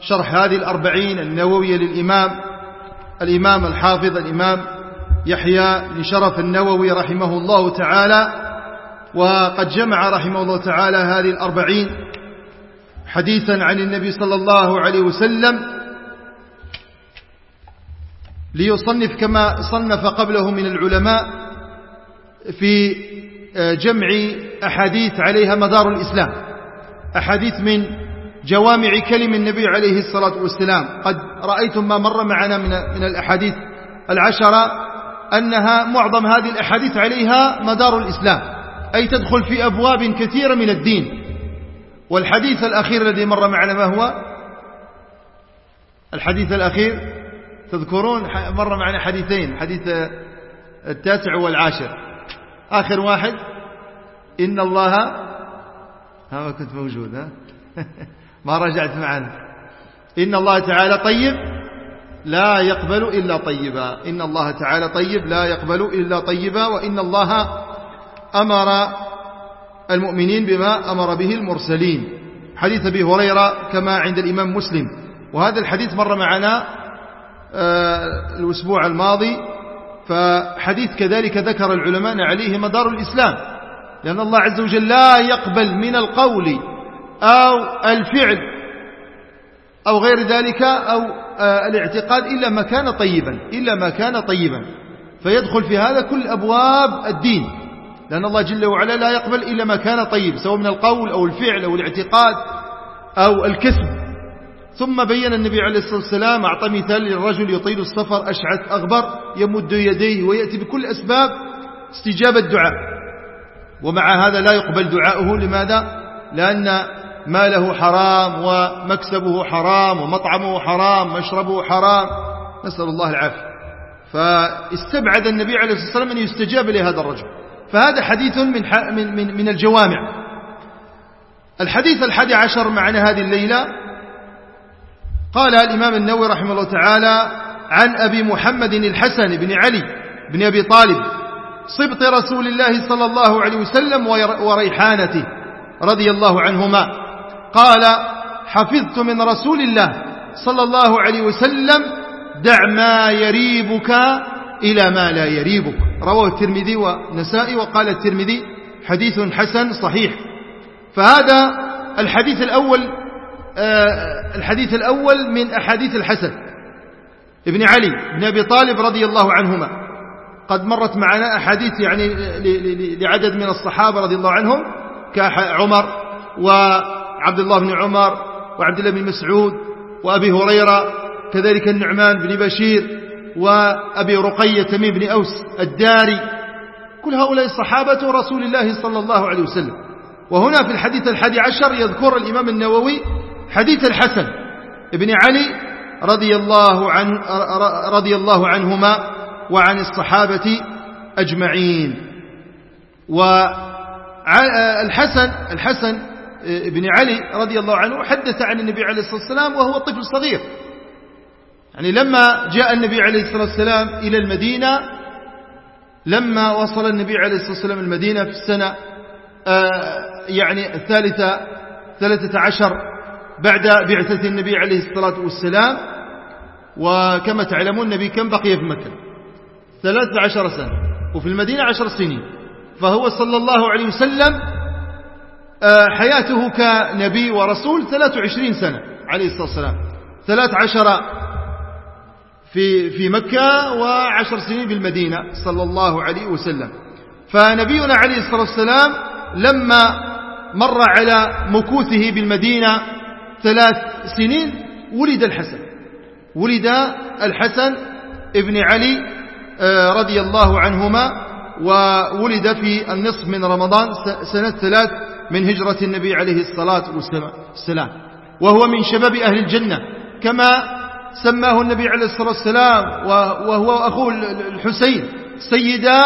شرح هذه الأربعين النووية للإمام الإمام الحافظ الإمام يحيى بن شرف النووي رحمه الله تعالى وقد جمع رحمه الله تعالى هذه الأربعين حديثا عن النبي صلى الله عليه وسلم ليصنف كما صنف قبله من العلماء في جمع أحاديث عليها مدار الإسلام. أحاديث من جوامع كلم النبي عليه الصلاة والسلام. قد رأيتم ما مر معنا من, من الأحاديث العشرة أنها معظم هذه الأحاديث عليها مدار الإسلام أي تدخل في أبواب كثيرة من الدين. والحديث الأخير الذي مر معنا ما هو؟ الحديث الأخير تذكرون مر معنا حديثين حديث التاسع والعاشر. آخر واحد إن الله ها ما كنت موجود ها؟ ما رجعت معنا إن الله تعالى طيب لا يقبل إلا طيبا. إن الله تعالى طيب لا يقبل إلا طيبا. وإن الله أمر المؤمنين بما أمر به المرسلين. حديث أبي هريرة كما عند الإمام مسلم. وهذا الحديث مر معنا الأسبوع الماضي. فحديث كذلك ذكر العلماء عليه مدار الإسلام. لأن الله عز وجل لا يقبل من القول أو الفعل أو غير ذلك أو الاعتقاد إلا ما كان طيبا إلا ما كان طيبا. فيدخل في هذا كل أبواب الدين لأن الله جل وعلا لا يقبل إلا ما كان طيب سواء من القول أو الفعل أو الاعتقاد أو الكسب. ثم بين النبي عليه الصلاة والسلام أعطى مثال للرجل يطيل السفر أشعث أغبر يمد يديه ويأتي بكل أسباب استجابة الدعاء. ومع هذا لا يقبل دعاؤه لماذا؟ لأن ماله حرام ومكسبه حرام ومطعمه حرام مشربه حرام. نسأل الله العافية. فاستبعد النبي عليه الصلاة والسلام أن يستجاب لهذا الرجل. فهذا حديث من, من, من, من الجوامع. الحديث الحادي عشر معنا هذه الليلة. قال الإمام النووي رحمه الله تعالى عن أبي محمد الحسن بن علي بن أبي طالب صبط رسول الله صلى الله عليه وسلم وريحانته رضي الله عنهما. قال حفظت من رسول الله صلى الله عليه وسلم دع ما يريبك إلى ما لا يريبك. رواه الترمذي ونسائي وقال الترمذي حديث حسن صحيح. فهذا الحديث الأول الحديث الأول من أحاديث الحسن. ابن علي بن أبي طالب رضي الله عنهما قد مرت معنا أحاديث يعني لعدد من الصحابة رضي الله عنهم كعمر وعبد الله بن عمر وعبد الله بن مسعود وأبي هريرة كذلك النعمان بن بشير وأبي رقية تميم بن أوس الداري. كل هؤلاء صحابة رسول الله صلى الله عليه وسلم. وهنا في الحديث الحادي عشر يذكر الإمام النووي حديث الحسن ابن علي رضي الله, عن رضي الله عنهما وعن الصحابة أجمعين. والحسن الحسن بن علي رضي الله عنه حدث عن النبي عليه الصلاة والسلام وهو طفل صغير. يعني لما جاء النبي عليه الصلاة والسلام إلى المدينة لما وصل النبي عليه الصلاة والسلام المدينة في السنة يعني الثالثة ثلاثة عشر بعد بعثة النبي عليه الصلاة والسلام وكما تعلمون النبي كم بقي في مكة؟ ثلاثة عشر سنة وفي المدينة عشر سنين. فهو صلى الله عليه وسلم حياته كنبي ورسول ثلاث وعشرين سنة عليه الصلاة والسلام. ثلاث عشر في, في مكة وعشر سنين بالمدينة صلى الله عليه وسلم. فنبينا عليه الصلاة والسلام لما مر على مكوثه بالمدينة ثلاث سنين ولد الحسن. ولد الحسن ابن علي رضي الله عنهما وولد في النصف من رمضان سنة ثلاث من هجرة النبي عليه الصلاة والسلام وهو من شباب أهل الجنة كما سماه النبي عليه الصلاة والسلام وهو أخوه الحسين سيدا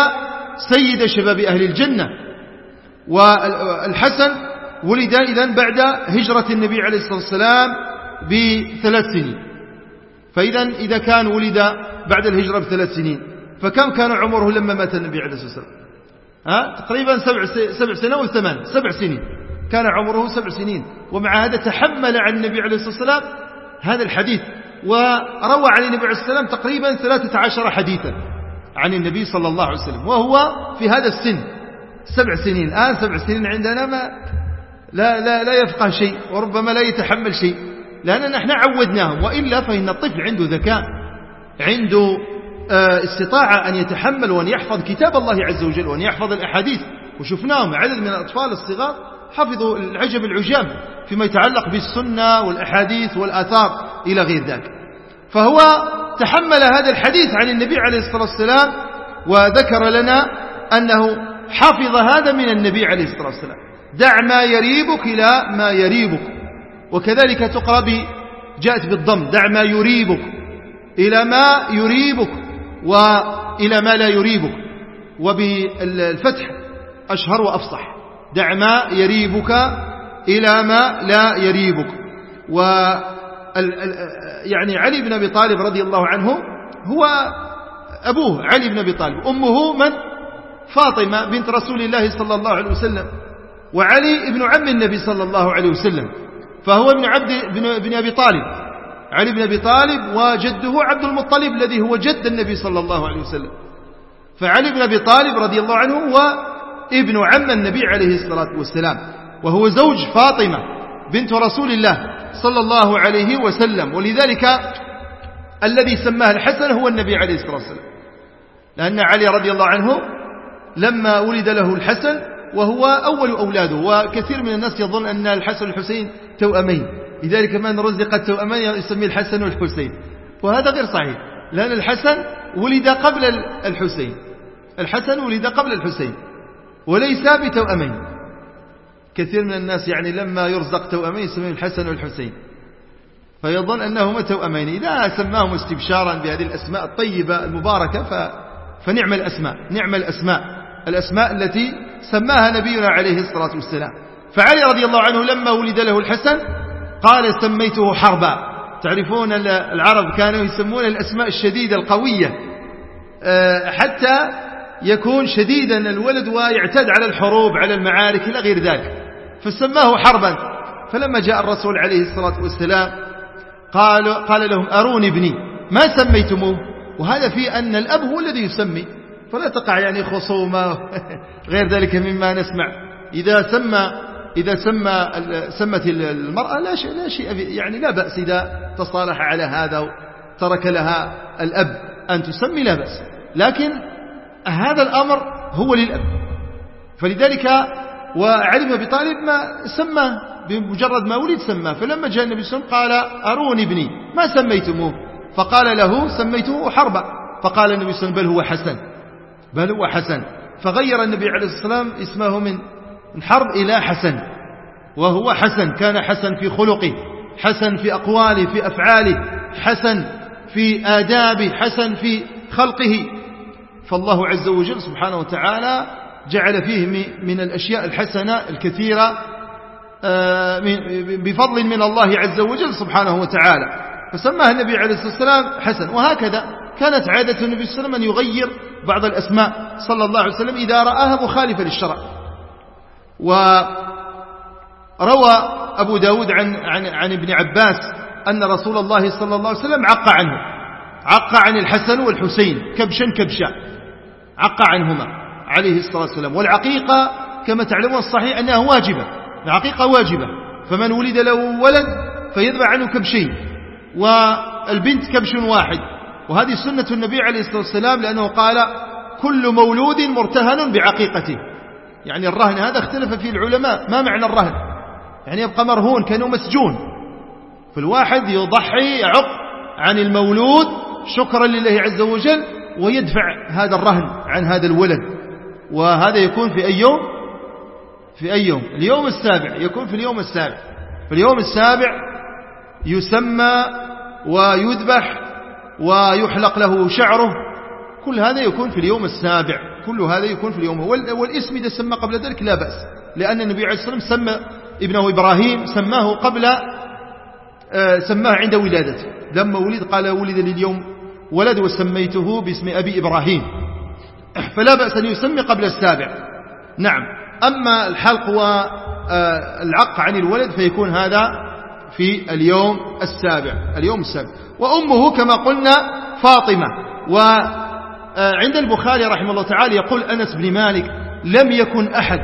سيد شباب أهل الجنة. والحسن ولد إذن بعد هجرة النبي عليه الصلاة والسلام بثلاث سنين. فإذا إذا كان ولد بعد الهجرة بثلاث سنين فكم كان عمره لما مات النبي عليه الصلاة والسلام؟ ها؟ تقريبا سبع, سبع سنوات ثمان سبع سنين. كان عمره سبع سنين. ومع هذا تحمل عن النبي عليه الصلاة والسلام هذا الحديث. وروى عن النبي عليه الصلاة والسلام تقريبا ثلاثة عشر حديثا عن النبي صلى الله عليه وسلم. وهو في هذا السن. سبع سنين. الآن سبع سنين عندنا ما لا, لا, لا يفقه شيء وربما لا يتحمل شيء. لأننا نحن عودناهم. وإلا فإن الطفل عنده ذكاء عنده استطاع أن يتحمل وأن يحفظ كتاب الله عز وجل وأن يحفظ الأحاديث. وشفناهم عدد من الأطفال الصغار حفظوا العجب العجاب فيما يتعلق بالسنة والأحاديث والآثار إلى غير ذلك. فهو تحمل هذا الحديث عن النبي عليه الصلاة والسلام وذكر لنا أنه حفظ هذا من النبي عليه الصلاة والسلام. دع ما يريبك إلى ما يريبك. وكذلك تقرأ جاءت بالضم دع ما يريبك إلى ما يريبك. وإلى ما لا يريبك. وبالفتح أشهر وأفصح. دع ما يريبك إلى ما لا يريبك. و يعني علي بن أبي طالب رضي الله عنه هو أبوه علي بن أبي طالب. أمه من؟ فاطمة بنت رسول الله صلى الله عليه وسلم. وعلي ابن عم النبي صلى الله عليه وسلم. فهو ابن عبد بن أبي طالب. علي بن أبي طالب وجده عبد المطلب الذي هو جد النبي صلى الله عليه وسلم. فعلي بن أبي طالب رضي الله عنه هو ابن عم النبي عليه الصلاة والسلام وهو زوج فاطمة بنت رسول الله صلى الله عليه وسلم ولذلك الذي سماه الحسن هو النبي عليه الصلاة والسلام. لأن علي رضي الله عنه لما ولد له الحسن وهو أول أولاده وكثير من الناس يظن أن الحسن والحسين توأمين. لذلك من رزق التوأمين يسميه الحسن والحسين. وهذا غير صحيح لأن الحسن ولد قبل الحسين. الحسن ولد قبل الحسين وليس بتوأمين. كثير من الناس يعني لما يرزق توأمين يسميه الحسن والحسين. فيظن أنهما توأمين. إذا سماهم استبشارا بهذه الأسماء الطيبة المباركة ف... فنعم الأسماء نعم الأسماء. الأسماء التي سماها نبينا عليه الصلاة والسلام. فعلي رضي الله عنه لما ولد له الحسن قال سميته حربا. تعرفون العرب كانوا يسمون الأسماء الشديدة القوية. آه، حتى يكون شديدا الولد ويعتد على الحروب على المعارك إلى غير ذلك. فسماه حربا. فلما جاء الرسول عليه الصلاة والسلام قال, قال لهم أروني ابني. ما سميتموه؟ وهذا في أن الأب هو الذي يسمي. فلا تقع يعني خصومة. غير ذلك مما نسمع. إذا سمى إذا سمى سمت المرأة لا شيء لا شيء يعني لا بأس إذا تصالح على هذا ترك لها الأب. أن تسمي لا بأس. لكن هذا الأمر هو للأب. فلذلك وعلي بن أبي طالب ما سماه بمجرد ما ولد سماه فلما جاء النبي صلى الله عليه وسلم قال أروني ابني ما سميتموه؟ فقال له سميته حربا فقال النبي صلى الله عليه وسلم بل هو حسن بل هو حسن. فغير النبي عليه الصلاة والسلام اسمه من حرب إلى حسن وهو حسن كان حسن في خلقه حسن في أقواله في أفعاله حسن في آدابه حسن في خلقه. فالله عز وجل سبحانه وتعالى جعل فيه من الأشياء الحسنة الكثيرة آه، بفضل من الله عز وجل سبحانه وتعالى. فسماه النبي عليه الصلاة والسلام حسن. وهكذا كانت عادة النبي صلى الله عليه وسلم أن يغير بعض الأسماء صلى الله عليه وسلم إذا رآها مخالفة للشرع. وروى أبو داود عن, عن, عن ابن عباس أن رسول الله صلى الله عليه وسلم عق عنه. عق عن الحسن والحسين. كبشا كبشا. عق عنهما عليه الصلاة والسلام. والعقيقة كما تعلمون الصحيح أنها واجبة. العقيقة واجبة. فمن ولد له ولد فيذبع عنه كبشين. والبنت كبش واحد. وهذه سنة النبي عليه الصلاة والسلام لأنه قال كل مولود مرتهن بعقيقته. يعني الرهن هذا اختلف فيه العلماء. ما معنى الرهن؟ يعني يبقى مرهون كأنه مسجون. فالواحد يضحي يعق عن المولود شكرا لله عز وجل ويدفع هذا الرهن عن هذا الولد. وهذا يكون في أي يوم؟ في أي يوم؟ اليوم السابع. يكون في اليوم السابع. في اليوم السابع يسمى ويذبح ويحلق له شعره. كل هذا يكون في اليوم السابع. كل هذا يكون في اليوم. والاسم إذا سمى قبل ذلك لا بأس. لأن النبي عليه الصلاة والسلام سمى ابنه إبراهيم سماه قبل آه، سماه عند ولادته. لما ولد قال ولد لي اليوم ولد وسميته باسم أبي إبراهيم. فلا بأس أن يسمي قبل السابع. نعم. أما الحلق والعق عن الولد فيكون هذا في اليوم السابع. اليوم السابع. وأمه كما قلنا فاطمة. وعند البخاري رحمه الله تعالى يقول أنس بن مالك لم يكن أحد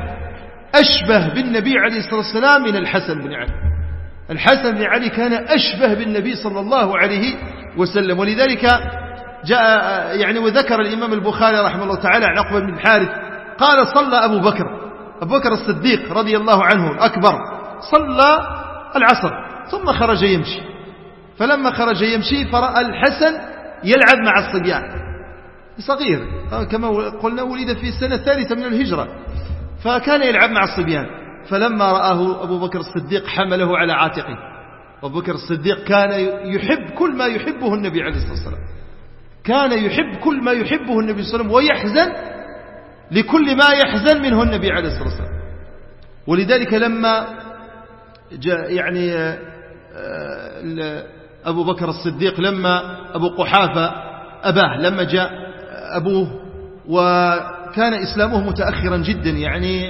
أشبه بالنبي عليه الصلاة والسلام من الحسن بن علي. الحسن بن علي كان أشبه بالنبي صلى الله عليه وسلم ولذلك جاء يعني وذكر الإمام البخاري رحمه الله تعالى عن عقبة بن الحارث قال صلى أبو بكر أبو بكر الصديق رضي الله عنه الأكبر صلى العصر ثم خرج يمشي. فلما خرج يمشي فرأى الحسن يلعب مع الصبيان. صغير. كما قلنا ولد في السنة الثالثة من الهجرة. فكان يلعب مع الصبيان. فلما رآه أبو بكر الصديق حمله على عاتقه. أبو بكر الصديق كان يحب كل ما يحبه النبي عليه الصلاة والسلام. كان يحب كل ما يحبه النبي صلى الله عليه وسلم ويحزن لكل ما يحزن منه النبي عليه الصلاة والسلام. ولذلك لما جاء يعني آه، آه، أبو بكر الصديق لما أبو قحافة أباه لما جاء أبوه وكان إسلامه متأخرا جدا يعني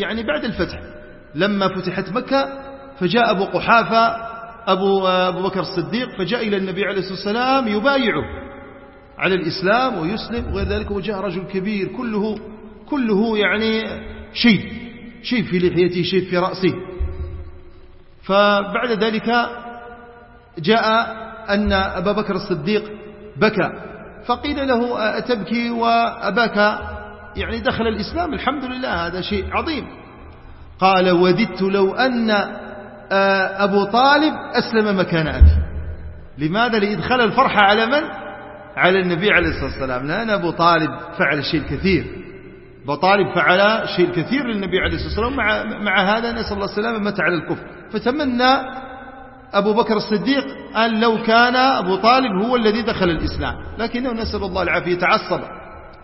يعني بعد الفتح. لما فتحت مكة فجاء أبو قحافة أبو, أبو بكر الصديق فجاء إلى النبي عليه الصلاة والسلام يبايعه على الإسلام ويسلم وغير ذلك وجاء رجل كبير كله كله يعني شيء شيء في لحيته شيء في رأسه. فبعد ذلك جاء أن أبا بكر الصديق بكى. فقيل له أتبكي وأباك. يعني دخل الإسلام الحمد لله هذا شيء عظيم. قال وددت لو أن أبو طالب أسلم مكان أبي لماذا لإدخال الفرحة على من؟ على النبي عليه الصلاة والسلام. لأن أبو طالب فعل شيء كثير. أبو طالب فعل شيء كثير للنبي عليه الصلاة والسلام. مع, مع هذا نسأل الله السلامة مات على الكفر. فتمنى أبو بكر الصديق أن لو كان أبو طالب هو الذي دخل الإسلام لكنه نسأل الله العافية تعصب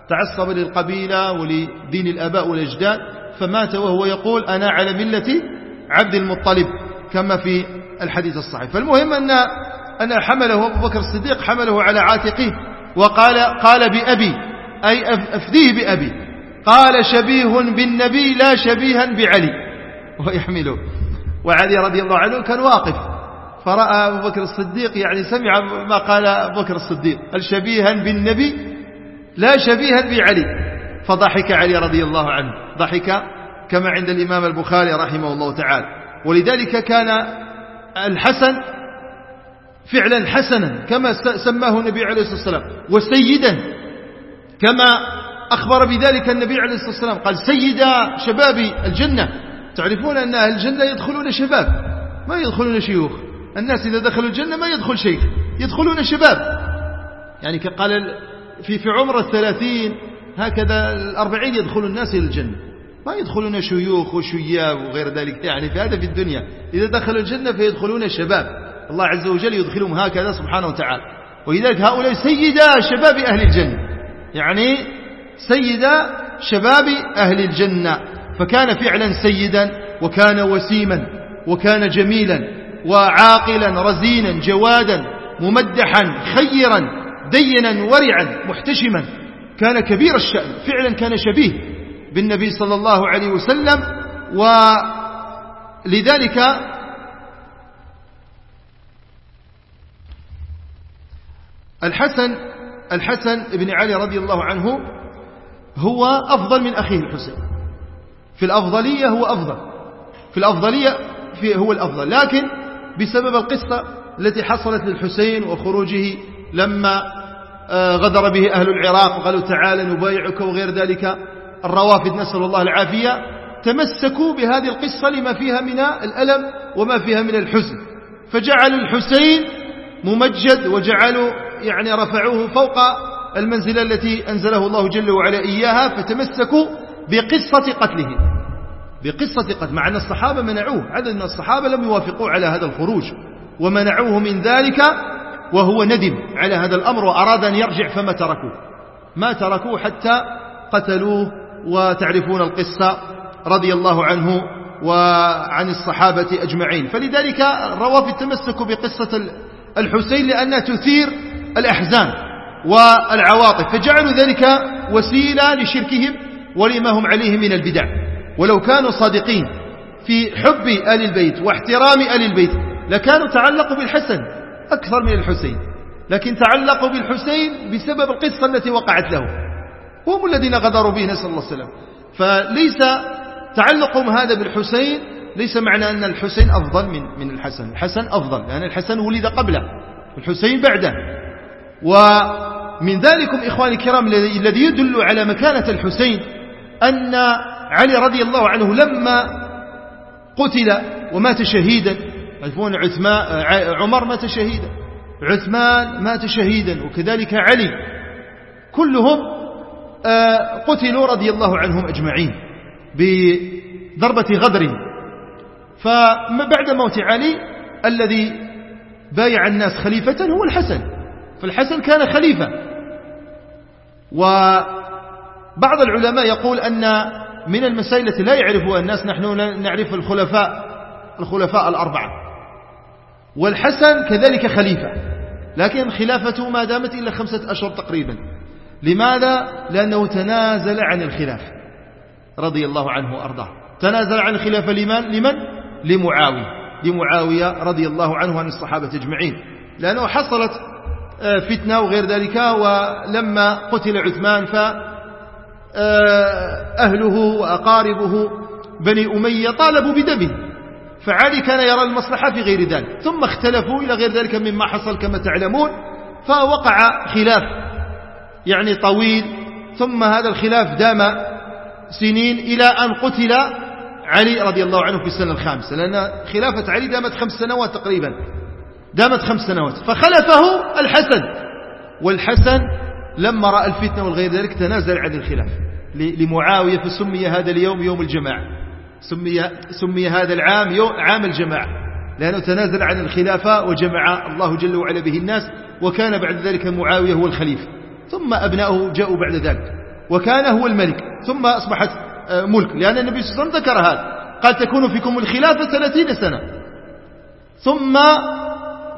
تعصب للقبيلة ولدين الأباء والأجداد فمات وهو يقول أنا على ملة عبد المطلب كما في الحديث الصحيح. فالمهم أن أن حمله أبو بكر الصديق حمله على عاتقه وقال قال بأبي أي أفديه بأبي قال شبيه بالنبي لا شبيها بعلي. ويحمله وعلي رضي الله عنه كان واقف. فرأى أبو بكر الصديق يعني سمع ما قال أبو بكر الصديق هل شبيها بالنبي؟ لا شبيها بعلي. فضحك علي رضي الله عنه. ضحك كما عند الإمام البخاري رحمه الله تعالى. ولذلك كان الحسن فعلا حسنا كما سماه النبي عليه الصلاة والسلام وسيدا كما أخبر بذلك النبي عليه الصلاة والسلام. قال سيدا شباب الجنة. تعرفون أن أهل الجنة يدخلون شباب ما يدخلون شيوخ. الناس إذا دخلوا الجنة ما يدخل شيخ يدخلون شباب. يعني قال في في عمر الثلاثين هكذا الأربعين يدخل الناس إلى الجنة. ما يدخلون شيوخ وشياب وغير ذلك. يعني في هذا في الدنيا. إذا دخلوا الجنة فيدخلون شباب. الله عز وجل يدخلهم هكذا سبحانه وتعالى. ولذلك هؤلاء سيدا شباب أهل الجنة. يعني سيدا شباب أهل الجنة. فكان فعلا سيدا وكان وسيما وكان جميلا. وعاقلا رزينا جوادا ممدحا خيرا دينا ورعا محتشما. كان كبير الشأن فعلا كان شبيه بالنبي صلى الله عليه وسلم. ولذلك الحسن الحسن بن علي رضي الله عنه هو أفضل من أخيه الحسين. في الأفضلية هو أفضل. في الأفضلية هو الأفضل. لكن بسبب القصة التي حصلت للحسين وخروجه لما آه، غدر به أهل العراق وقالوا تعالى نبايعك وغير ذلك. الروافد نسأل الله العافية. تمسكوا بهذه القصة لما فيها من الألم وما فيها من الحزن. فجعل الحسين ممجد وجعلوا يعني رفعوه فوق المنزلة التي أنزله الله جل وعلا إياها فتمسكوا بقصة قتله بقصة قتل مع أن الصحابة منعوه عدد من الصحابة لم يوافقوا على هذا الخروج ومنعوه من ذلك وهو ندم على هذا الأمر وأراد أن يرجع فما تركوه. ما تركوه حتى قتلوه وتعرفون القصة رضي الله عنه وعن الصحابة أجمعين. فلذلك الروافد تمسكوا بقصة الحسين لأنها تثير الأحزان والعواطف فجعلوا ذلك وسيلة لشركهم ولما هم عليه من البدع. ولو كانوا صادقين في حب آل البيت واحترام آل البيت لكانوا تعلقوا بالحسن أكثر من الحسين لكن تعلقوا بالحسين بسبب القصة التي وقعت له. هم الذين غدروا به نسأل الله السلام فليس تعلقهم هذا بالحسين ليس معنى أن الحسين أفضل من من الحسن. الحسن أفضل لأن يعني الحسن ولد قبله الحسين بعده. ومن ذلكم إخواني الكرام الذي يدل على مكانة الحسين أن علي رضي الله عنه لما قتل ومات شهيدا. عثمان عمر مات شهيدا عثمان مات شهيدا وكذلك علي. كلهم آه، قتلوا رضي الله عنهم أجمعين بضربة غدر. فبعد موت علي الذي بايع الناس خليفة هو الحسن. فالحسن كان خليفة. وبعض العلماء يقول أن من المسائل التي لا يعرفها الناس نحن نعرف الخلفاء الخلفاء الأربعة والحسن كذلك خليفة لكن خلافته ما دامت إلا خمسة أشهر تقريبا لماذا؟ لأنه تنازل عن الخلافة رضي الله عنه وأرضاه تنازل عن الخلافة لمن؟ لمن؟ لمعاوية لمعاوية رضي الله عنه عن الصحابة أجمعين لأنه حصلت آه، فتنة وغير ذلك ولما قتل عثمان فأهله آه، وأقاربه. بني أمية طالبوا بدمه فعلي كان يرى المصلحة في غير ذلك. ثم اختلفوا إلى غير ذلك مما حصل كما تعلمون فوقع خلاف يعني طويل. ثم هذا الخلاف دام سنين إلى أن قتل علي رضي الله عنه في السنة الخامسة لأن خلافة علي دامت خمس سنوات تقريبا. دامت خمس سنوات فخلفه الحسن والحسن لما رأى الفتنة والغير ذلك تنازل عن الخلاف. لمعاوية فسمي هذا اليوم يوم الجماعة. سمي, سمي هذا العام يوم عام الجماعة. لأنه تنازل عن الخلافة وجمع الله جل وعلا به الناس وكان بعد ذلك معاوية هو الخليفة. ثم أبناؤه جاءوا بعد ذلك. وكان هو الملك. ثم أصبحت آه، ملك. لأن النبي صلى الله عليه وسلم ذكر هذا. قال تكون فيكم الخلافة ثلاثين سنة. ثم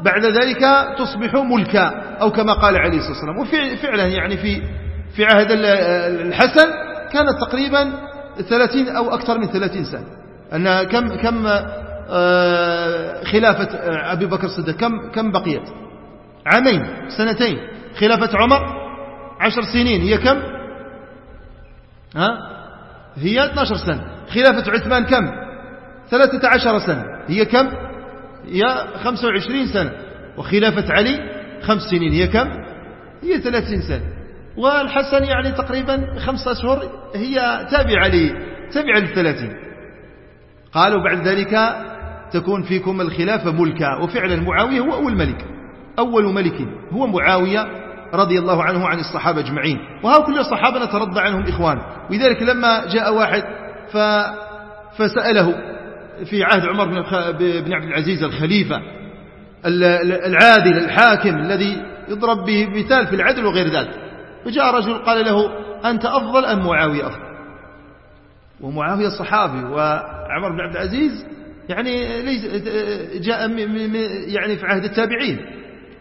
بعد ذلك تصبح ملكا أو كما قال عليه الصلاة والسلام. وفعلا يعني في في عهد الحسن كانت تقريبا ثلاثين أو أكثر من ثلاثين سنة. أن كم كم آه، خلافة أبي بكر الصديق كم كم بقيت؟ عامين سنتين. خلافة عمر عشر سنين. هي كم؟ ها؟ هي 12 سنة. خلافة عثمان كم؟ 13 سنة. هي كم؟ هي 25 سنة وخلافة علي خمس سنين هي كم؟ هي 30 سنة. والحسن يعني تقريبا خمسة أشهر هي تابعة لي تابعة للثلاثين. قالوا بعد ذلك تكون فيكم الخلافة ملكا وفعلا معاوية هو أول ملك أول ملك هو معاوية رضي الله عنه وعن الصحابة أجمعين. وهؤلاء كل الصحابة نترضى عنهم إخوان. ولذلك لما جاء واحد ف... فسأله في عهد عمر بن عبد العزيز الخليفة العادل الحاكم الذي يضرب به مثال في العدل وغير ذلك. فجاء رجل قال له أنت أفضل أم معاوية أفضل؟ ومعاوية صحابي وعمر بن عبد العزيز يعني ليس جاء يعني في عهد التابعين.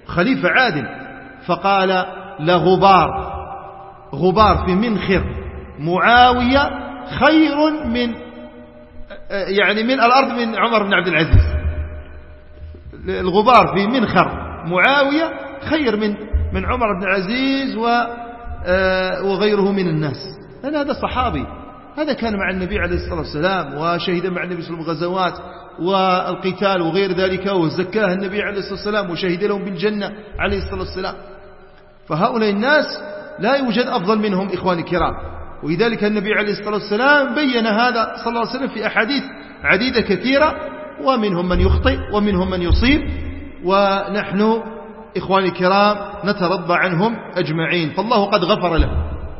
خليفة عادل. فقال لغبار غبار في منخر معاوية خير من يعني من الأرض من عمر بن عبد العزيز. الغبار في منخر معاوية خير من من عمر بن العزيز وغيره من الناس. لأن هذا صحابي. هذا كان مع النبي عليه الصلاة والسلام وشهد مع النبي صلى الله عليه وسلم غزوات والقتال وغير ذلك وزكاه النبي عليه الصلاة والسلام وشهد لهم بالجنة عليه الصلاة والسلام. فهؤلاء الناس لا يوجد أفضل منهم إخواني الكرام. ولذلك النبي عليه الصلاة والسلام بين هذا صلى الله عليه وسلم في أحاديث عديدة كثيرة ومنهم من يخطئ ومنهم من يصيب ونحن إخواني الكرام نترضى عنهم أجمعين فالله قد غفر له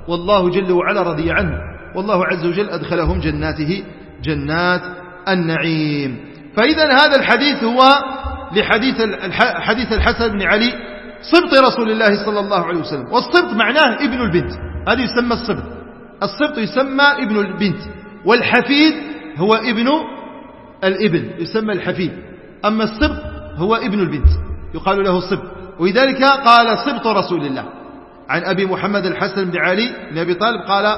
والله جل وعلا رضي عنه والله عز وجل أدخلهم جناته جنات النعيم. فإذا هذا الحديث هو لحديث حديث الحسن بن علي صبط رسول الله صلى الله عليه وسلم والصبط معناه ابن البنت هذا يسمى الصبط. الصبط يسمى ابن البنت والحفيد هو ابن الابن يسمى الحفيد. أما الصبط هو ابن البنت يقال له الصبط ولذلك قال صبط رسول الله. عن أبي محمد الحسن بن علي بن أبي طالب قال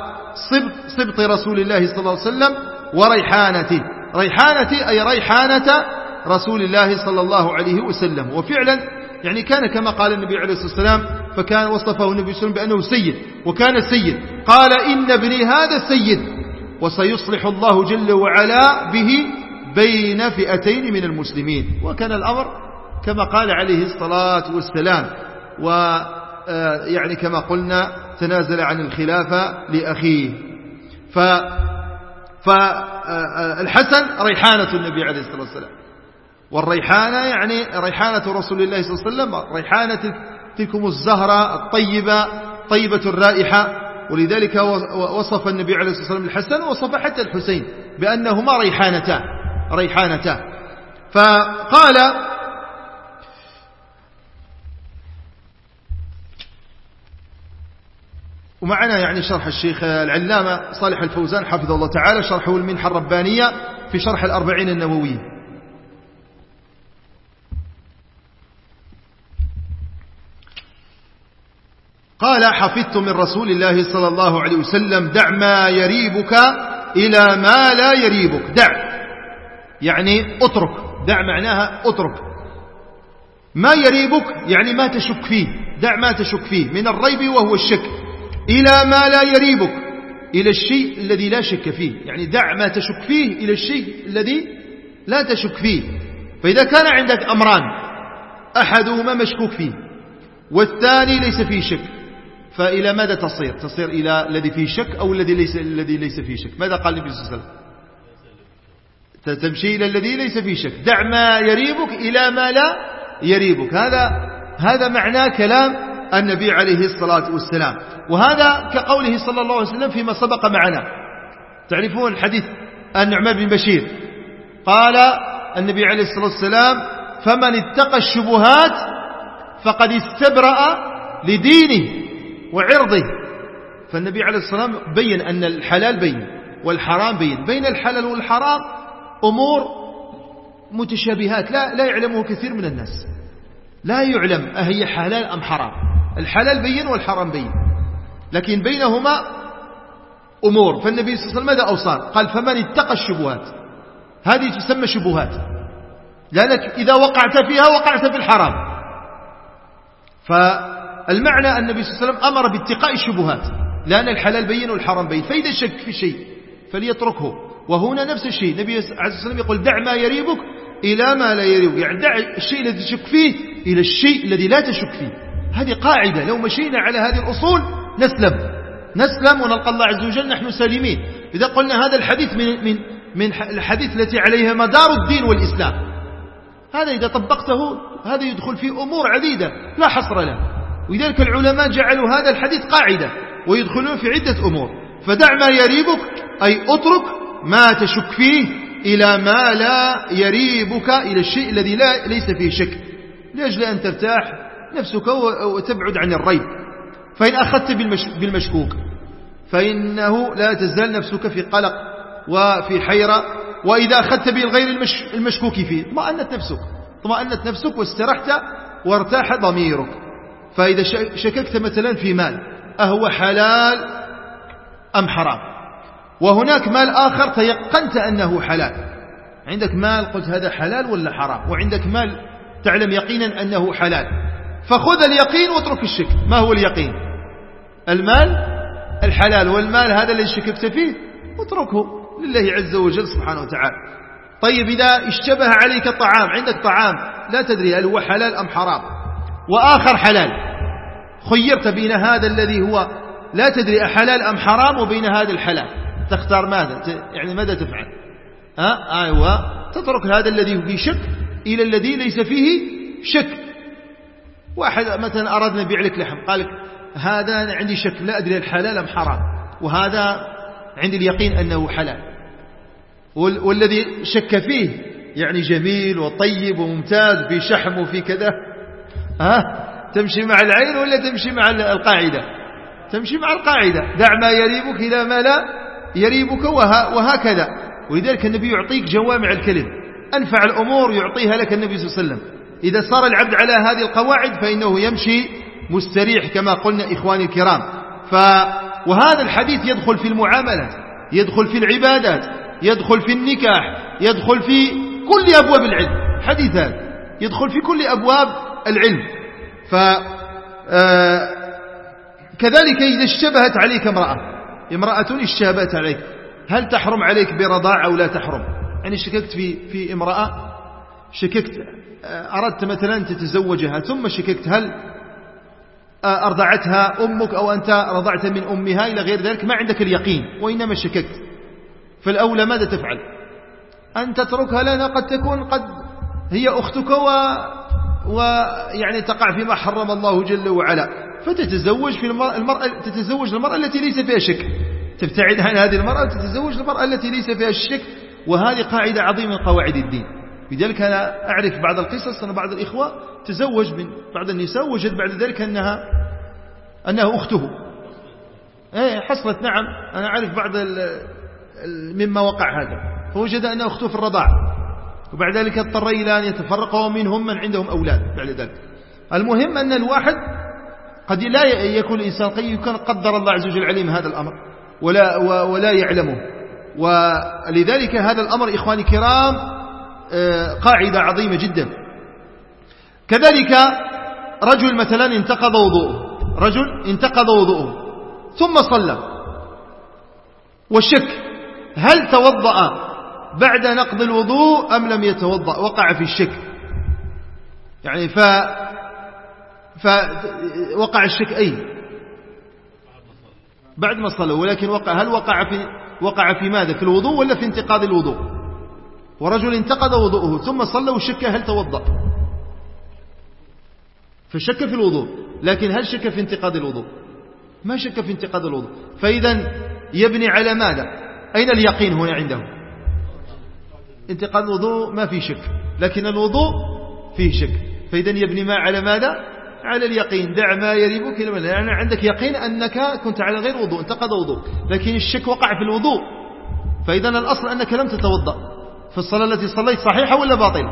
صبط, صبط رسول الله صلى الله عليه وسلم وريحانته ريحانة أي ريحانة رسول الله صلى الله عليه وسلم. وفعلا يعني كان كما قال النبي عليه الصلاة والسلام فكان وصفه النبي صلى الله عليه وسلم بأنه سيد وكان سيد. قال إن ابني هذا سيد وسيصلح الله جل وعلا به بين فئتين من المسلمين. وكان الأمر كما قال عليه الصلاة والسلام و آه، يعني كما قلنا تنازل عن الخلافة لأخيه. ف فالحسن ريحانة النبي عليه الصلاة والسلام. والريحانة يعني ريحانة رسول الله صلى الله عليه وسلم ريحانة تلكم الزهرة الطيبة طيبة الرائحة ولذلك وصف النبي عليه الصلاة والسلام الحسن وصف حتى الحسين بأنهما ريحانتان ريحانتان فقال ومعنا يعني شرح الشيخ العلامة صالح الفوزان حفظه الله تعالى شرحه المنحة الربانية في شرح الأربعين النووي قال حفظت من رسول الله صلى الله عليه وسلم دع ما يريبك إلى ما لا يريبك. دع. يعني اترك. دع معناها اترك. ما يريبك يعني ما تشك فيه. دع ما تشك فيه. من الريب وهو الشك. إلى ما لا يريبك. إلى الشيء الذي لا شك فيه. يعني دع ما تشك فيه إلى الشيء الذي لا تشك فيه. فإذا كان عندك أمران أحدهما مشكوك فيه والثاني ليس فيه شك. فإلى ماذا تصير؟ تصير إلى الذي فيه شك أو الذي ليس, الذي ليس فيه شك. ماذا قال النبي صلى الله عليه وسلم؟ تمشي إلى الذي ليس فيه شك. دع ما يريبك إلى ما لا يريبك. هذا هذا معناه كلام النبي عليه الصلاة والسلام. وهذا كقوله صلى الله عليه وسلم فيما سبق معنا. تعرفون الحديث النعمان بن بشير. قال النبي عليه الصلاة والسلام فمن اتقى الشبهات فقد استبرأ لدينه. وعرضه. فالنبي عليه الصلاة والسلام بين أن الحلال بين والحرام بين. بين الحلال والحرام أمور متشابهات. لا, لا يعلمه كثير من الناس. لا يعلم أهي حلال أم حرام. الحلال بين والحرام بين. لكن بينهما أمور. فالنبي صلى الله عليه وسلم ماذا أوصى؟ قال فمن اتقى الشبهات. هذه تسمى شبهات. لأنك إذا وقعت فيها وقعت في الحرام. فالمعنى النبي صلى الله عليه وسلم أمر باتقاء الشبهات لأن الحلال بين والحرام بين فإذا شك في شيء فليتركه. وهنا نفس الشيء النبي عليه الصلاة والسلام يقول دع ما يريبك إلى ما لا يريبك يعني دع الشيء الذي تشك فيه إلى الشيء الذي لا تشك فيه. هذه قاعدة لو مشينا على هذه الأصول نسلم نسلم ونلقى الله عز وجل نحن سالمين. إذا قلنا هذا الحديث من, من, من الحديث التي عليها مدار الدين والإسلام. هذا إذا طبقته هذا يدخل في أمور عديدة لا حصر له. ولذلك العلماء جعلوا هذا الحديث قاعدة ويدخلون في عدة أمور. فدع ما يريبك أي اترك ما تشك فيه إلى ما لا يريبك إلى الشيء الذي لا ليس فيه شك. لأجل أن ترتاح نفسك وتبعد عن الريب. فإن أخذت بالمشكوك فإنه لا تزال نفسك في قلق وفي حيرة. وإذا أخذت بالغير المشكوك فيه طمأنت نفسك طمأنت نفسك واسترحت وارتاح ضميرك. فإذا شككت مثلا في مال أهو حلال أم حرام؟ وهناك مال آخر تيقنت أنه حلال. عندك مال قلت هذا حلال ولا حرام؟ وعندك مال تعلم يقينا أنه حلال. فخذ اليقين واترك الشك. ما هو اليقين؟ المال الحلال. والمال هذا الذي شككت فيه اتركه لله عز وجل سبحانه وتعالى. طيب إذا اشتبه عليك طعام عندك طعام لا تدري هل هو حلال أم حرام. وآخر حلال. خيرت بين هذا الذي هو لا تدري أحلال أم حرام وبين هذا الحلال. تختار ماذا؟ يعني ماذا تفعل؟ ها؟ أيوة. تترك هذا الذي فيه شك إلى الذي ليس فيه شك. واحد مثلا أردنا نبيع لك لحم قال لك هذا أنا عندي شك لا أدري الحلال أم حرام. وهذا عندي اليقين أنه حلال. والذي شك فيه يعني جميل وطيب وممتاز في شحم وفي كذا. ها؟ تمشي مع العين ولا تمشي مع القاعدة؟ تمشي مع القاعدة. دع ما يريبك إلى ما لا يريبك وهكذا. ولذلك النبي يعطيك جوامع الكلم. أنفع الأمور يعطيها لك النبي صلى الله عليه وسلم. إذا صار العبد على هذه القواعد فإنه يمشي مستريح كما قلنا إخواني الكرام. ف وهذا الحديث يدخل في المعاملات يدخل في العبادات يدخل في النكاح يدخل في كل أبواب العلم. حديثات يدخل في كل أبواب العلم. ف آه، كذلك إذا اشتبهت عليك امرأة امرأة اشتبهت عليك هل تحرم عليك برضاع أو لا تحرم؟ يعني شككت في, في امرأة شككت آه، أردت مثلا تتزوجها ثم شككت هل آه، أرضعتها أمك أو أنت رضعت من أمها إلى غير ذلك؟ ما عندك اليقين وإنما شككت. فالأولى ماذا تفعل؟ أن تتركها لنا قد تكون قد هي أختك و ويعني تقع فيما حرم الله جل وعلا. فتتزوج في المرأة, تتزوج المرأة التي ليس فيها شك. تبتعد عن هذه المرأة وتتزوج المرأة التي ليس فيها الشك وهذه قاعدة عظيمة من قواعد الدين. لذلك أنا أعرف بعض القصص أن بعض الإخوة تزوج من بعض النساء وجد بعد ذلك أنها أنها أخته. إيه حصلت نعم. أنا أعرف بعض مما وقع هذا. فوجد أنه أخته في الرضاع وبعد ذلك اضطر إلى أن يتفرق ومنهم من عندهم أولاد بعد ذلك. المهم أن الواحد قد لا يكون الإنسان يكون قدر الله عز وجل عليهم هذا الأمر ولا, ولا يعلمه. ولذلك هذا الأمر إخواني الكرام آه، قاعدة عظيمة جدا. كذلك رجل مثلا انتقض وضوءه رجل انتقض وضوءه ثم صلى. والشك هل توضأ بعد نقض الوضوء أم لم يتوضأ؟ وقع في الشك. يعني ف فوقع الشك أين؟ بعد ما صلى. ولكن وقع هل وقع في وقع في ماذا؟ في الوضوء ولا في انتقاد الوضوء؟ ورجل انتقد وضوءه ثم صلى وشك هل توضأ؟ فشك في الوضوء. لكن هل شك في انتقاد الوضوء؟ ما شك في انتقاد الوضوء. فإذا يبني على ماذا؟ أين اليقين هنا عنده انتقاد الوضوء ما في شك لكن الوضوء فيه شك. فإذا يبني ما على ماذا؟ على اليقين. دع ما يريبك يعني عندك يقين أنك كنت على غير وضوء انتقد وضوء لكن الشك وقع في الوضوء. فإذا الأصل أنك لم تتوضأ. فالصلاة التي صليت صحيحة ولا باطلة؟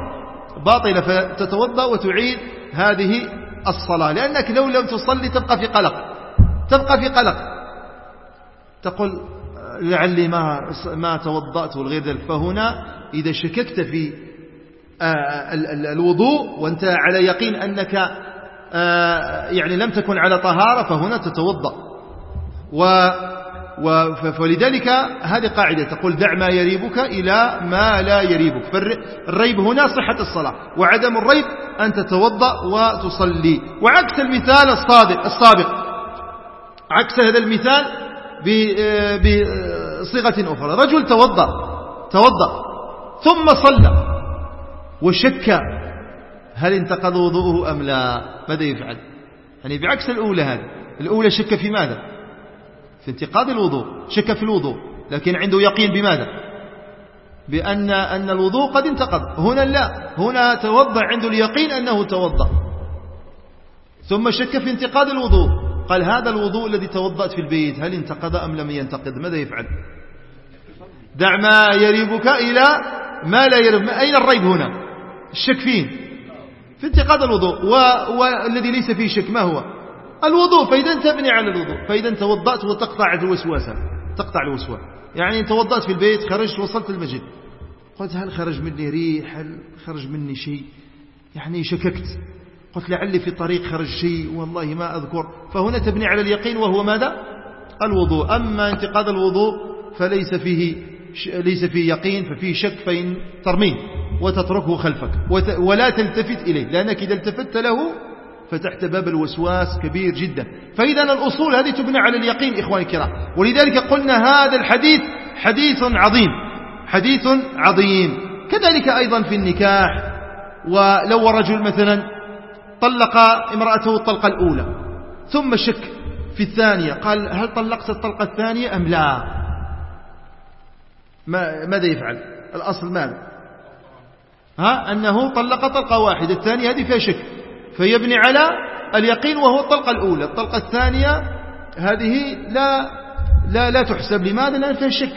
باطلة فتتوضأ وتعيد هذه الصلاة. لأنك لو لم تصلي تبقى في قلق. تبقى في قلق. تقول لعلي ما ما توضأت والغير ذلك فهنا إذا شككت في آه، الوضوء وأنت على يقين أنك آه، يعني لم تكن على طهارة فهنا تتوضأ. و ولذلك هذه قاعدة تقول دع ما يريبك إلى ما لا يريبك. فالريب هنا صحة الصلاة وعدم الريب أن تتوضأ وتصلي. وعكس المثال الصادق السابق عكس هذا المثال بصيغة أخرى. رجل توضأ توضأ ثم صلى. وشك هل انتقض وضوءه أم لا؟ ماذا يفعل؟ يعني بعكس الأولى هذه. الأولى شك في ماذا؟ في انتقاد الوضوء. شك في الوضوء. لكن عنده يقين بماذا؟ بأن أن الوضوء قد انتقض. هنا لا. هنا توضع عنده اليقين أنه توضأ. ثم شك في انتقاد الوضوء. قال هذا الوضوء الذي توضأت في البيت هل انتقد أم لم ينتقد ماذا يفعل؟ دع ما يريبك إلى ما لا يريب. أين الريب هنا؟ الشك فين في انتقاد الوضوء. والذي ليس فيه شك ما هو؟ الوضوء. فإذا تبني على الوضوء. فإذا توضأت وتقطع الوسواسة تقطع الوسواس. يعني توضأت في البيت خرجت وصلت المسجد. قلت هل خرج مني ريح؟ هل خرج مني شيء؟ يعني شككت. قلت لعلي في طريق خرج شيء والله ما أذكر. فهنا تبني على اليقين وهو ماذا؟ الوضوء. أما انتقاد الوضوء فليس فيه ليس فيه يقين ففيه شك فإن ترميه وتتركه خلفك. ولا تلتفت إليه. لأنك إذا التفت له فتحت باب الوسواس كبير جدا. فإذا الأصول هذه تبنى على اليقين إخواني الكرام. ولذلك قلنا هذا الحديث حديث عظيم. حديث عظيم. كذلك أيضا في النكاح. ولو رجل مثلا طلق امرأته الطلقة الأولى ثم شك في الثانية قال هل طلقت الطلقة الثانية أم لا؟ ما ماذا يفعل؟ الأصل ماذا؟ ها؟ أنه طلق طلقة واحدة الثانية هذه فيها شك فيبني على اليقين وهو الطلقة الأولى الطلقة الثانية هذه لا لا لا تحسب لماذا؟ لأن فيها شك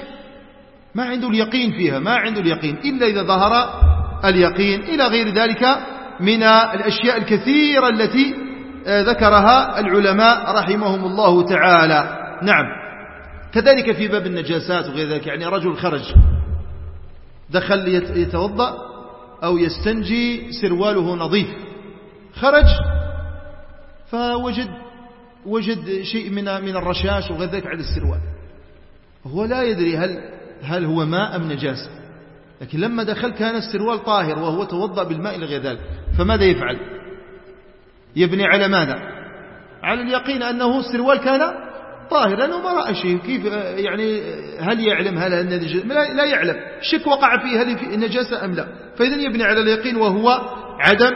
ما عنده اليقين فيها ما عنده اليقين إلا إذا ظهر اليقين إلى غير ذلك من الأشياء الكثيرة التي آه، ذكرها العلماء رحمهم الله تعالى. نعم. كذلك في باب النجاسات وغير ذلك يعني رجل خرج دخل يتوضأ أو يستنجي سرواله نظيف. خرج فوجد وجد شيء من من الرشاش وغير ذلك على السروال. هو لا يدري هل هل هو ماء أم نجاسة لكن لما دخل كان السروال طاهر وهو توضأ بالماء إلى غير ذلك. فماذا يفعل؟ يبني على ماذا؟ على اليقين أنه السروال كان طاهر لأنه ما رأى شيء. كيف؟ يعني هل يعلم هل النجاسة لا يعلم. شك وقع فيه هل في نجاسة أم لا. فإذا يبني على اليقين وهو عدم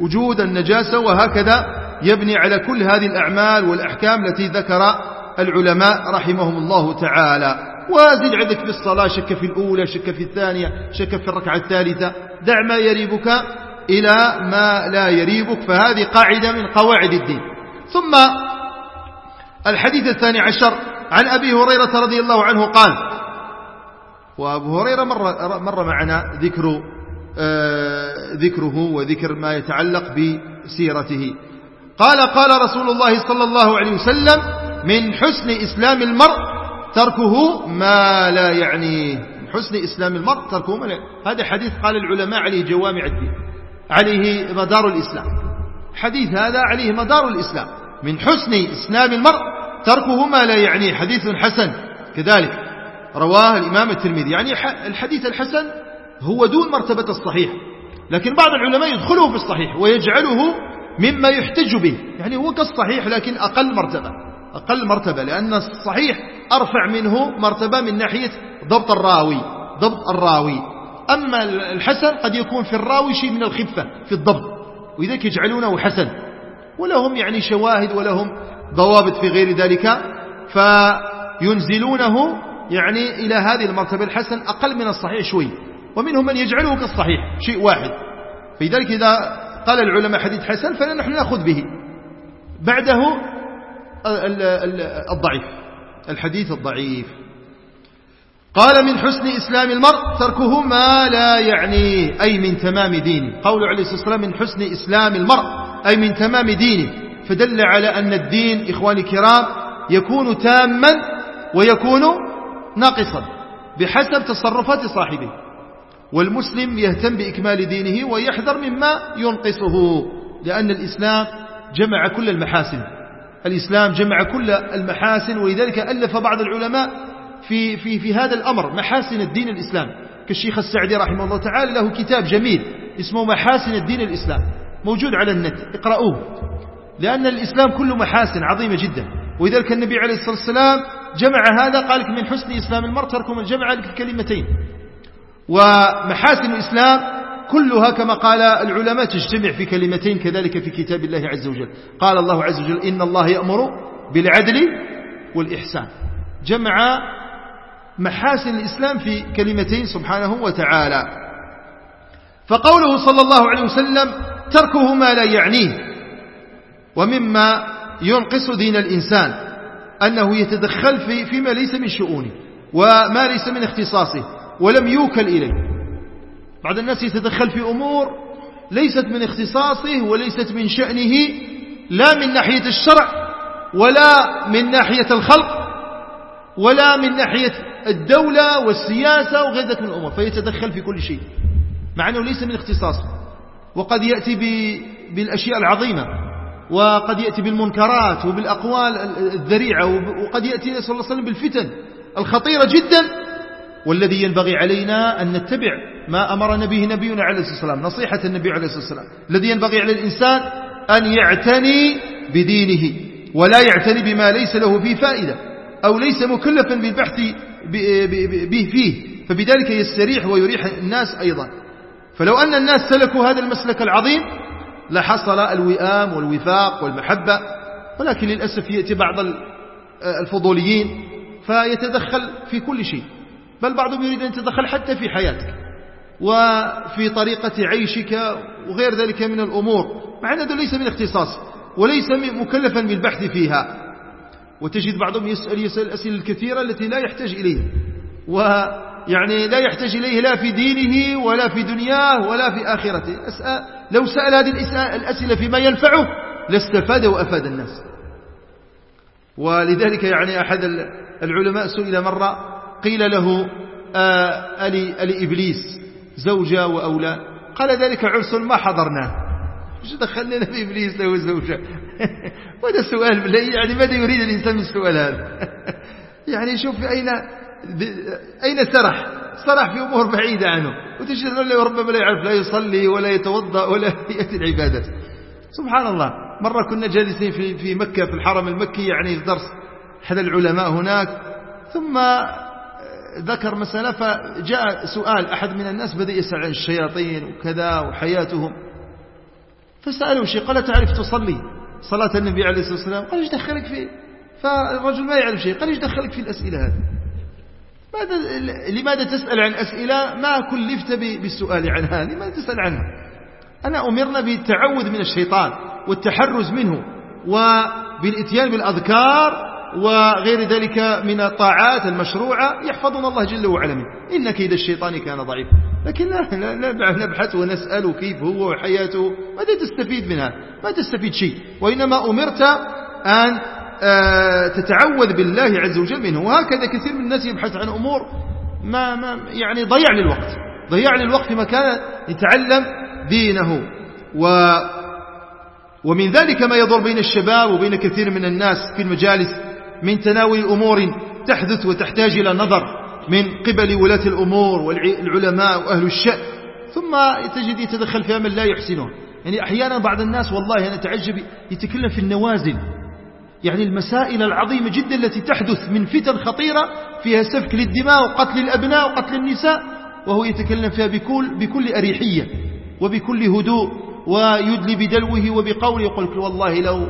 وجود النجاسة وهكذا يبني على كل هذه الأعمال والأحكام التي ذكر العلماء رحمهم الله تعالى. وزد عندك في الصلاة شك في الأولى شك في الثانية شك في الركعة الثالثة. دع ما يريبك إلى ما لا يريبك فهذه قاعدة من قواعد الدين. ثم الحديث الثاني عشر عن أبي هريرة رضي الله عنه قال وأبو هريرة مر, مر معنا ذكر آه، ذكره وذكر ما يتعلق بسيرته. قال قال رسول الله صلى الله عليه وسلم من حسن إسلام المرء تركه ما لا يعنيه من حسن إسلام المرء تركه ما لا يعنيه. هذا حديث قال العلماء عليه جوامع الدين. عليه مدار الإسلام. حديث هذا عليه مدار الإسلام. من حسن إسلام المرء تركه ما لا يعنيه حديث حسن. كذلك رواه الإمام الترمذي. يعني الحديث الحسن هو دون مرتبة الصحيح. لكن بعض العلماء يدخله في الصحيح ويجعله مما يحتج به. يعني هو كالصحيح لكن أقل مرتبة. أقل مرتبة لأن الصحيح أرفع منه مرتبة من ناحية ضبط الراوي. ضبط الراوي. أما الحسن قد يكون في الراوي شيء من الخفة في الضبط. وإذلك يجعلونه حسن. ولهم يعني شواهد ولهم ضوابط في غير ذلك فينزلونه يعني إلى هذه المرتبة. الحسن أقل من الصحيح شوي ومنهم من يجعله كالصحيح شيء واحد. فلذلك إذا قال العلماء حديث حسن فنحن نأخذ به. بعده الضعيف الحديث الضعيف. قال من حسن إسلام المرء تركه ما لا يعنيه أي من تمام دينه. قول عليه الصلاة والسلام من حسن إسلام المرء أي من تمام دينه. فدل على أن الدين إخواني الكرام يكون تاما ويكون ناقصا بحسب تصرفات صاحبه. والمسلم يهتم بإكمال دينه ويحذر مما ينقصه لأن الإسلام جمع كل المحاسن. الإسلام جمع كل المحاسن ولذلك ألف بعض العلماء في, في, في هذا الأمر محاسن الدين الإسلام. كالشيخ السعدي رحمه الله تعالى له كتاب جميل اسمه محاسن الدين الإسلام. موجود على النت اقرأوه. لأن الإسلام كله محاسن عظيمة جدا. ولذلك النبي عليه الصلاة والسلام جمع هذا قال لك من حسن إسلام المرء تركم الجمع لك الكلمتين. ومحاسن الإسلام كلها كما قال العلماء تجتمع في كلمتين كذلك في كتاب الله عز وجل. قال الله عز وجل إن الله يأمر بالعدل والإحسان. جمع محاسن الإسلام في كلمتين سبحانه وتعالى. فقوله صلى الله عليه وسلم تركه ما لا يعنيه ومما ينقص دين الإنسان أنه يتدخل في فيما ليس من شؤونه وما ليس من اختصاصه ولم يوكل إليه. بعض الناس يتدخل في أمور ليست من اختصاصه وليست من شأنه لا من ناحية الشرع ولا من ناحية الخلق ولا من ناحية الدولة والسياسة وغير ذلك من الأمور فيتدخل في كل شيء مع أنه ليس من اختصاصه وقد يأتي بالأشياء العظيمة وقد يأتي بالمنكرات وبالأقوال الذريعة وقد يأتي صلى الله عليه وسلم بالفتن الخطيرة جدا. والذي ينبغي علينا أن نتبع ما أمرنا به نبينا عليه الصلاة والسلام نصيحة النبي عليه الصلاة والسلام. الذي ينبغي على الإنسان أن يعتني بدينه ولا يعتني بما ليس له فيه فائدة أو ليس مكلفا بالبحث به فيه فبذلك يستريح ويريح الناس أيضا. فلو أن الناس سلكوا هذا المسلك العظيم لحصل الوئام والوفاق والمحبة. ولكن للأسف يأتي بعض الفضوليين فيتدخل في كل شيء. بل بعضهم يريد أن يتدخل حتى في حياتك وفي طريقة عيشك وغير ذلك من الأمور. مع أن هذا ليس من اختصاص وليس مكلفا بالبحث فيها. وتجد بعضهم يسأل يسأل الأسئلة الكثيرة التي لا يحتاج إليها. ويعني لا يحتاج إليه لا في دينه ولا في دنياه ولا في آخرته. أسأل لو سأل هذه الأسئلة فيما ينفعه لاستفاد وأفاد الناس. ولذلك يعني أحد العلماء سئل مرة قيل له آه، ألي, ألي إبليس زوجة وأولاد قال ذلك عرس ما حضرناه. مش دخلنا في إبليس له زوجة؟ وهذا سؤال يعني ماذا يريد الإنسان من السؤال هذا؟ يعني شوف أين أين سرح؟ سرح في أمور بعيدة عنه. وتجد أنه ربما لا يعرف لا يصلي ولا يتوضأ ولا يأتي العبادات. سبحان الله مرة كنا جالسين في في مكة في الحرم المكي يعني في درس أحد العلماء هناك. ثم ذكر مسألة فجاء سؤال أحد من الناس بدأ يسأل عن الشياطين وكذا وحياتهم. فسأله شيء قال تعرف تصلي؟ صلاة النبي عليه الصلاة والسلام قال إيش دخلك فيه فالرجل ما يعرف شيء قال إيش دخلك في الأسئلة هذه؟ ماذا لماذا تسأل عن أسئلة ما كلفت بالسؤال عنها؟ لماذا تسأل عنها؟ أنا أمرنا بالتعوذ من الشيطان والتحرز منه وبالإتيان بالأذكار وغير ذلك من الطاعات المشروعة يحفظنا الله جل وعلا منه. إن كيد الشيطان كان ضعيف لكن نبحث ونسأل كيف هو وحياته. ماذا تستفيد منها؟ ما تستفيد شيء. وإنما أمرت أن آه، تتعوذ بالله عز وجل منه. وهكذا كثير من الناس يبحث عن أمور ما, ما يعني ضيع للوقت. ضيع للوقت في مكان يتعلم دينه. و ومن ذلك ما يضر بين الشباب وبين كثير من الناس في المجالس. من تناول أمور تحدث وتحتاج إلى نظر من قبل ولاة الأمور والعلماء وأهل الشأن. ثم تجد يتدخل فيها من لا يحسنون يعني أحيانا بعض الناس والله أنا أتعجب يتكلم في النوازل. يعني المسائل العظيمة جدا التي تحدث من فتن خطيرة فيها سفك للدماء وقتل الأبناء وقتل النساء وهو يتكلم فيها بكل, بكل أريحية وبكل هدوء ويدلي بدلوه وبقوله يقول والله لو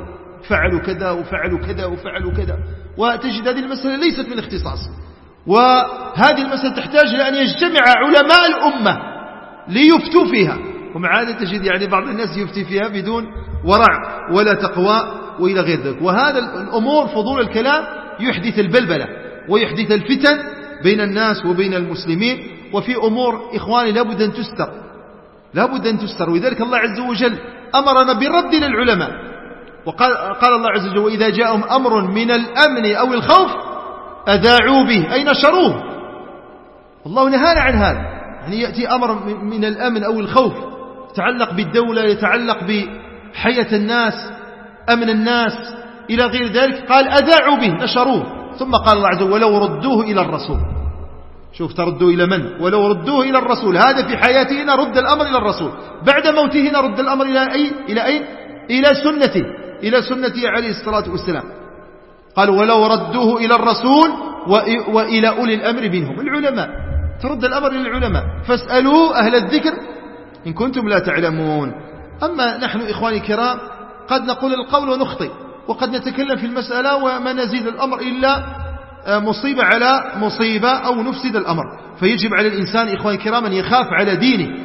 فعلوا كذا وفعلوا كذا وفعلوا كذا. وتجد هذه المسألة ليست من اختصاص وهذه المسألة تحتاج لأن يجتمع علماء الأمة ليفتوا فيها. ومع هذا تجد يعني بعض الناس يفتي فيها بدون ورع ولا تقوى وإلى غير ذلك. وهذا الأمور فضول الكلام يحدث البلبلة ويحدث الفتن بين الناس وبين المسلمين. وفي أمور إخواني لابد أن تستر. لابد أن تستر. ولذلك الله عز وجل أمرنا بالرد للعلماء وقال قال الله عز وجل وإذا جاءهم أمر من الأمن أو الخوف أذاعوا به. أي نشروه. الله نهانا عن هذا. يعني يأتي أمر من الأمن أو الخوف يتعلق بالدولة يتعلق بحياة الناس أمن الناس إلى غير ذلك قال أذاعوا به نشروه. ثم قال الله عز وجل ولو ردوه إلى الرسول. شوف تردوا إلى من؟ ولو ردوه إلى الرسول. هذا في حياته نرد الأمر إلى الرسول. بعد موته نرد الأمر إلى أي إلى أين؟ إلى سنته. إلى سنته عليه الصلاة والسلام. قال ولو ردوه إلى الرسول وإلى أولي الأمر منهم. العلماء ترد الأمر للعلماء. فاسألوا أهل الذكر إن كنتم لا تعلمون. أما نحن إخواني الكرام قد نقول القول ونخطئ وقد نتكلم في المسألة وما نزيد الأمر إلا آه، مصيبة على مصيبة أو نفسد الأمر. فيجب على الإنسان إخواني الكرام أن يخاف على دينه.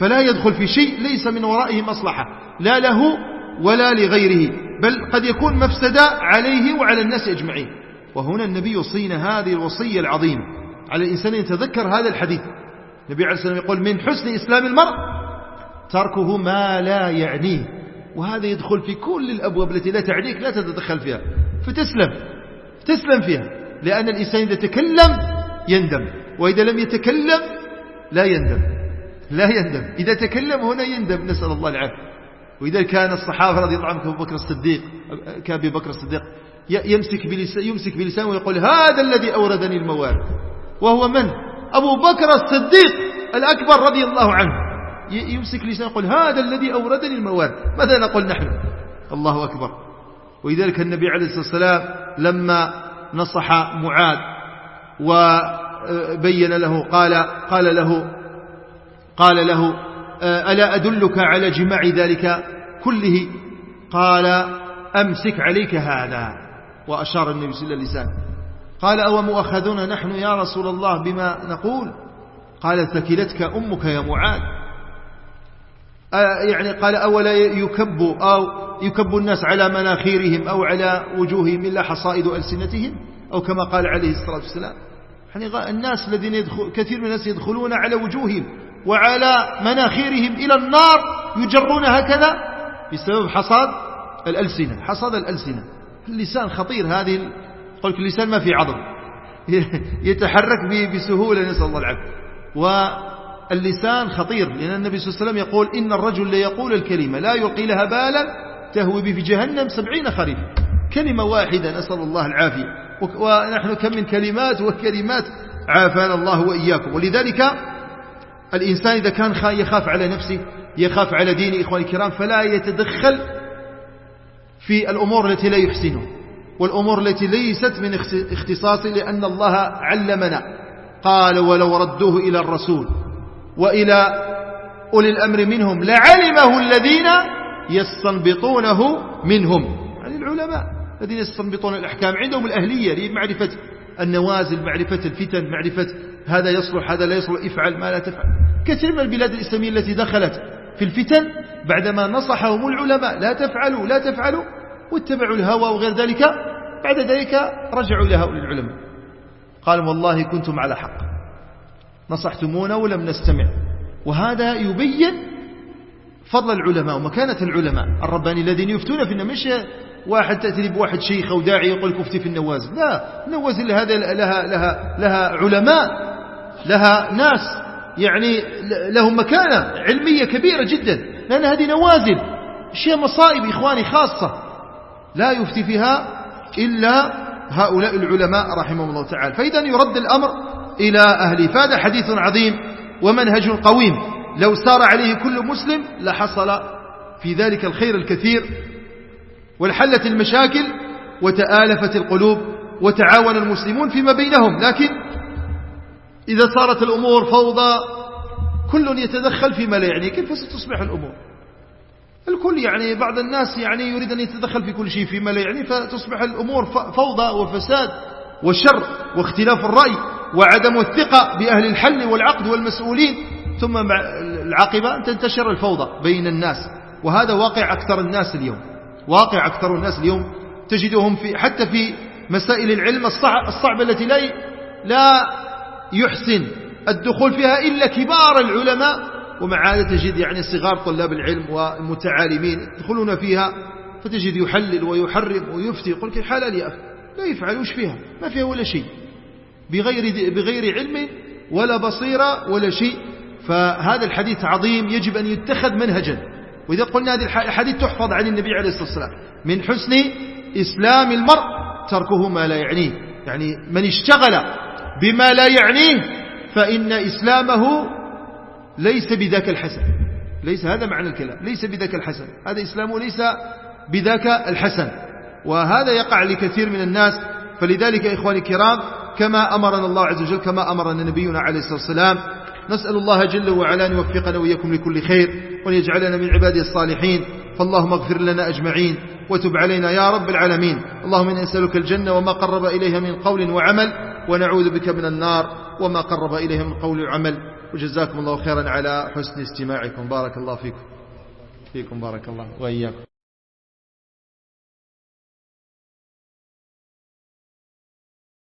فلا يدخل في شيء ليس من ورائه مصلحة. لا له ولا لغيره بل قد يكون مفسدة عليه وعلى الناس أجمعين. وهنا النبي يوصينا هذه الوصية العظيمة. على الإنسان أن يتذكر هذا الحديث. النبي عليه الصلاة والسلام يقول من حسن إسلام المرء تركه ما لا يعنيه. وهذا يدخل في كل الأبواب التي لا تعنيك لا تتدخل فيها. فتسلم. تسلم فيها. لأن الإنسان إذا تكلم يندم. وإذا لم يتكلم لا يندم. لا يندم. إذا تكلم هنا يندم. نسأل الله العافية. وإذا كان الصحابة رضي الله عنهم بكر الصديق كأبي بكر الصديق يمسك بلسان يمسك بلسانه ويقول هذا الذي أوردني الموارد. وهو من؟ أبو بكر الصديق الأكبر رضي الله عنه. يمسك لسانه يقول هذا الذي أوردني الموارد. ماذا نقول نحن؟ الله أكبر. ولذلك النبي عليه الصلاة والسلام لما نصح معاذ وبين له قال قال له قال له ألا أدلك على جماع ذلك كله؟ قال أمسك عليك هذا. وأشار النبي صلى الله عليه وسلم. قال أو مؤخذون نحن يا رسول الله بما نقول؟ قال ثكلتك أمك يا معاذ. يعني قال أولا يكب أو يكب الناس على مناخيرهم أو على وجوههم إلا حصائد ألسنتهم؟ أو كما قال عليه الصلاة والسلام. يعني الناس الذين يدخل كثير من الناس يدخلون على وجوههم. وعلى مناخيرهم إلى النار يجرون هكذا بسبب حصاد الألسنة. حصاد الألسنة. اللسان خطير هذه قلت اللسان ما في عظم يتحرك بسهولة نسأل الله العافية. واللسان خطير لأن النبي صلى الله عليه وسلم يقول إن الرجل ليقول الكلمة لا يلقي لها بالا تهوي به في جهنم سبعين خريف كلمة واحدة نسأل الله العافية. ونحن كم من كلمات وكلمات عافانا الله وإياكم. ولذلك الإنسان إذا كان يخاف على نفسه يخاف على دين إخواني الكرام فلا يتدخل في الأمور التي لا يحسنها والأمور التي ليست من اختصاصه لأن الله علمنا. قال ولو ردوه إلى الرسول وإلى أولي الأمر منهم لعلمه الذين يستنبطونه منهم. يعني العلماء الذين يستنبطون الأحكام عندهم الأهلية لمعرفة النوازل معرفة الفتن معرفة هذا يصلح هذا لا يصلح افعل ما لا تفعل. كثير من البلاد الإسلامية التي دخلت في الفتن بعدما نصحهم العلماء لا تفعلوا لا تفعلوا واتبعوا الهوى وغير ذلك بعد ذلك رجعوا إلى هؤلاء العلماء. قالوا والله كنتم على حق. نصحتمونا ولم نستمع. وهذا يبين فضل العلماء ومكانة العلماء الرباني الذين يفتون في مش واحد تأتي بواحد شيخ أو داعي يقول لك أفتي في النوازل. لا النوازل هذا لها, لها, لها علماء لها ناس. يعني لهم مكانة علمية كبيرة جدا. لأن هذه نوازل. شيء مصائب إخواني خاصة. لا يفتي فيها إلا هؤلاء العلماء رحمهم الله تعالى. فإذا يرد الأمر إلى أهله فهذا حديث عظيم ومنهج قويم. لو سار عليه كل مسلم لحصل في ذلك الخير الكثير. والحلت المشاكل وتآلفت القلوب وتعاون المسلمون فيما بينهم. لكن إذا صارت الأمور فوضى كل يتدخل فيما لا يعني. كيف ستصبح الأمور؟ الكل يعني بعض الناس يعني يريد أن يتدخل في كل شيء فيما لا يعني فتصبح الأمور فوضى وفساد وشر واختلاف الرأي وعدم الثقة بأهل الحل والعقد والمسؤولين. ثم العاقبة أن تنتشر الفوضى بين الناس. وهذا واقع أكثر الناس اليوم. واقع أكثر الناس اليوم تجدهم في حتى في مسائل العلم الصعبة التي لا لا يحسن الدخول فيها إلا كبار العلماء. ومع هذا تجد يعني صغار طلاب العلم والمتعالمين يدخلون فيها فتجد يحلل ويحرم ويفتي يقول كيف حلال يا أخي لا يفعل وش فيها؟ ما فيها ولا شيء بغير, بغير علم ولا بصيرة ولا شيء. فهذا الحديث عظيم يجب أن يتخذ منهجا. وإذا قلنا هذه الحديث تحفظ عن النبي عليه الصلاة والسلام. من حسن إسلام المرء تركه ما لا يعنيه. يعني من اشتغل بما لا يعنيه فإن إسلامه ليس بذاك الحسن. ليس هذا معنى الكلام. ليس بذاك الحسن. هذا إسلامه ليس بذاك الحسن. وهذا يقع لكثير من الناس. فلذلك إخواني الكرام كما أمرنا الله عز وجل كما أمرنا نبينا عليه الصلاة والسلام نسأل الله جل وعلا أن يوفقنا وإياكم لكل خير وأن يجعلنا من عباده الصالحين فاللهم اغفر لنا أجمعين وتب علينا يا رب العالمين. اللهم إن نسألك الجنة وما قرب إليها من قول وعمل ونعوذ بك من النار وما قرب إليها من قول وعمل. وجزاكم الله خيرا على حسن استماعكم. بارك الله فيكم. فيكم بارك الله. وإياكم.